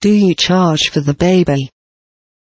Do you charge for the baby?